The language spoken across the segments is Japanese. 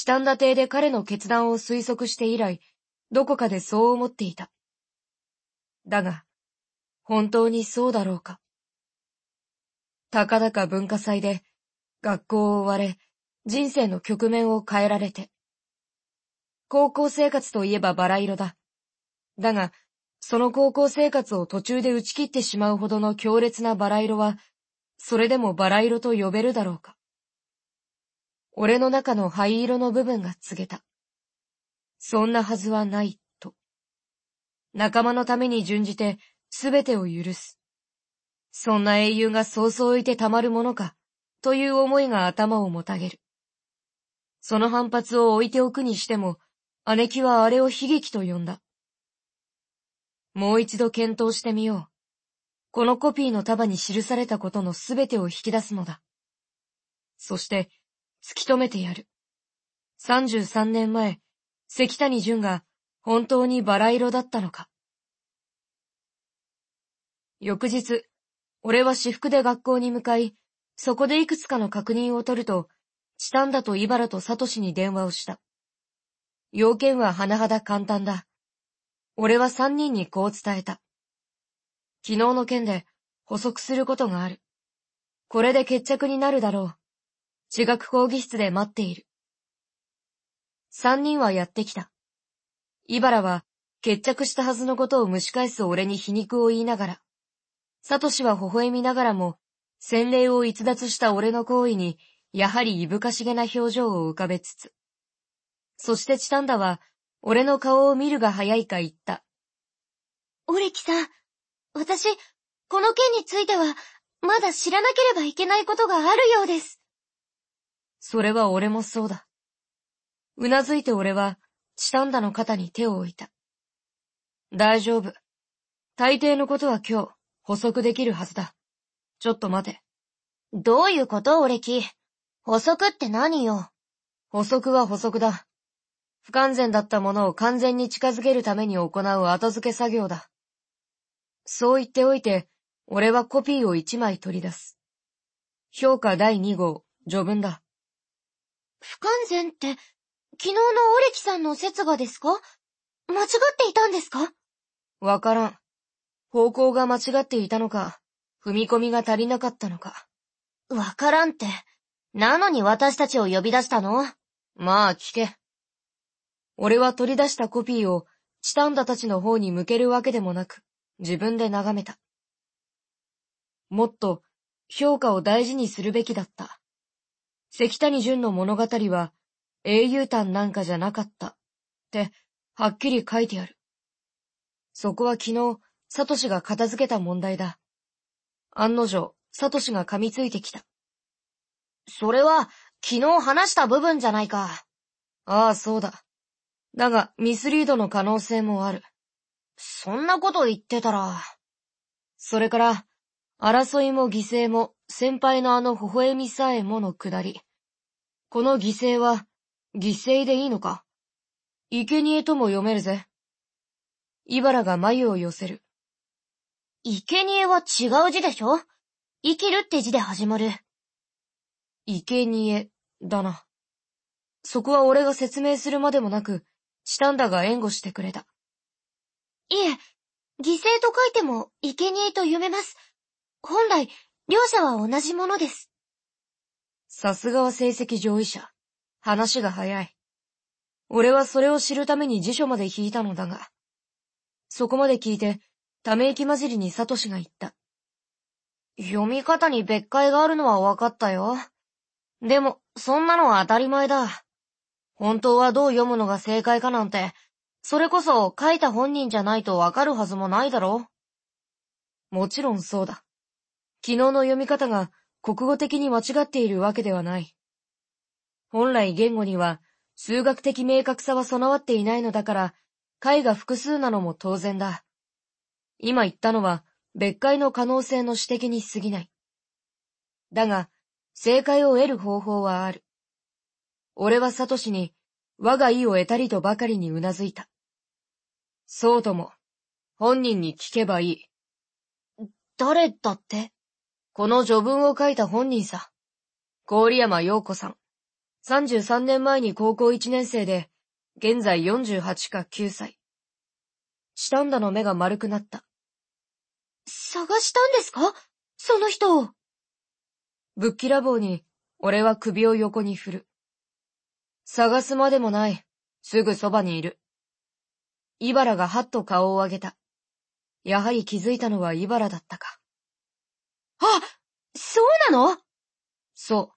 チタンダ邸で彼の決断を推測して以来、どこかでそう思っていた。だが、本当にそうだろうか。たかだか文化祭で、学校を追われ、人生の局面を変えられて。高校生活といえばバラ色だ。だが、その高校生活を途中で打ち切ってしまうほどの強烈なバラ色は、それでもバラ色と呼べるだろうか。俺の中の灰色の部分が告げた。そんなはずはない、と。仲間のために準じて、すべてを許す。そんな英雄がそうそういてたまるものか、という思いが頭をもたげる。その反発を置いておくにしても、姉貴はあれを悲劇と呼んだ。もう一度検討してみよう。このコピーの束に記されたことのすべてを引き出すのだ。そして、突き止めてやる。33年前、関谷淳が本当にバラ色だったのか。翌日、俺は私服で学校に向かい、そこでいくつかの確認を取ると、チタンダとイバラとサトシに電話をした。要件は甚だ簡単だ。俺は三人にこう伝えた。昨日の件で補足することがある。これで決着になるだろう。地学講義室で待っている。三人はやってきた。イバラは決着したはずのことを蒸し返す俺に皮肉を言いながら、サトシは微笑みながらも、洗礼を逸脱した俺の行為に、やはりいぶかしげな表情を浮かべつつ。そしてチタンダは、俺の顔を見るが早いか言った。オレキさん、私、この件については、まだ知らなければいけないことがあるようです。それは俺もそうだ。うなずいて俺は、チタンダの肩に手を置いた。大丈夫。大抵のことは今日、補足できるはずだ。ちょっと待て。どういうことオレキ補足って何よ？補足は補足だ。不完全だったものを完全に近づけるために行う後付け作業だ。そう言っておいて、俺はコピーを一枚取り出す。評価第2号、序文だ。不完全って、昨日のオレキさんの説がですか？間違っていたんですか？わからん。方向が間違っていたのか、踏み込みが足りなかったのか。わからんって。なのに私たちを呼び出したの？まあ聞け。俺は取り出したコピーをチタンダたちの方に向けるわけでもなく、自分で眺めた。もっと評価を大事にするべきだった。関谷淳の物語は英雄譚なんかじゃなかった。って、はっきり書いてある。そこは昨日、サトシが片付けた問題だ。案の定、サトシが噛みついてきた。それは、昨日話した部分じゃないか。ああ、そうだ。だが、ミスリードの可能性もある。そんなこと言ってたら。それから、争いも犠牲も、先輩のあの微笑みさえものくだり。この犠牲は、犠牲でいいのか？生贄とも読めるぜ。イバラが眉を寄せる。生贄は違う字でしょ？生きるって字で始まる。生贄だな。そこは俺が説明するまでもなく、チタンダが援護してくれた。いえ、犠牲と書いても、生贄と読めます。本来、両者は同じものです。さすがは成績上位者。話が早い。俺はそれを知るために辞書まで引いたのだが。そこまで聞いて、ため息混じりにサトシが言った。読み方に別解があるのは分かったよ。でも、そんなのは当たり前だ。本当はどう読むのが正解かなんて、それこそ書いた本人じゃないとわかるはずもないだろもちろんそうだ。昨日の読み方が国語的に間違っているわけではない。本来言語には数学的明確さは備わっていないのだから、解が複数なのも当然だ。今言ったのは別解の可能性の指摘に過ぎない。だが、正解を得る方法はある。俺はサトシに我が意を得たりとばかりにうなずいた。そうとも、本人に聞けばいい。誰だって？この序文を書いた本人さ。郡山陽子さん。33年前に高校1年生で、現在48か9歳。チタンダの目が丸くなった。探したんですか？その人を。ぶっきらぼうに、俺は首を横に振る。探すまでもない。すぐそばにいる。イバラがはっと顔を上げた。やはり気づいたのはイバラだったか。あそうなの？そ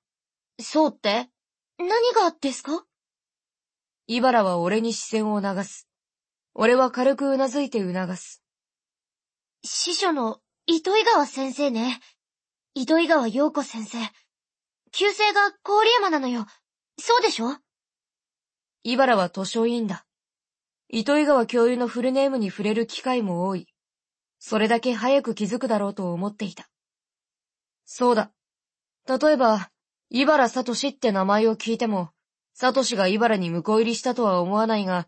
う。そうって？何がですか？イバラは俺に視線を流す。俺は軽くうなずいて促す。師匠の糸井川先生ね。糸井川陽子先生。旧姓が郡山なのよ。そうでしょ？イバラは図書委員だ。糸井川教諭のフルネームに触れる機会も多い。それだけ早く気づくだろうと思っていた。そうだ。例えば、イバラサトシって名前を聞いても、サトシがイバラに婿入りしたとは思わないが、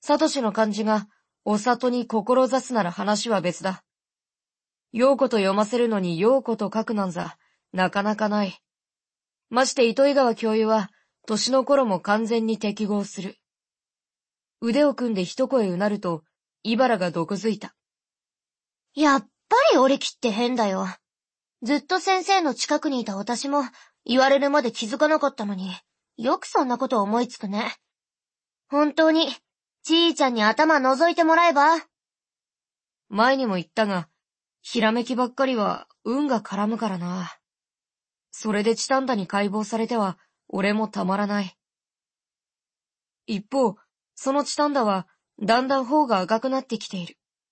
サトシの漢字がお里に志すなら話は別だ。陽子と読ませるのに陽子と書くなんざ、なかなかない。まして糸井川教諭は、年の頃も完全に適合する。腕を組んで一声うなると、イバラが毒づいた。やっぱりオレキって変だよ。ずっと先生の近くにいた私も言われるまで気づかなかったのに、よくそんなこと思いつくね。本当に、ちーちゃんに頭覗いてもらえば？前にも言ったが、ひらめきばっかりは運が絡むからな。それでチタンダに解剖されては、俺もたまらない。一方、そのチタンダは、だんだん方が赤くなってきている。